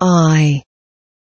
I.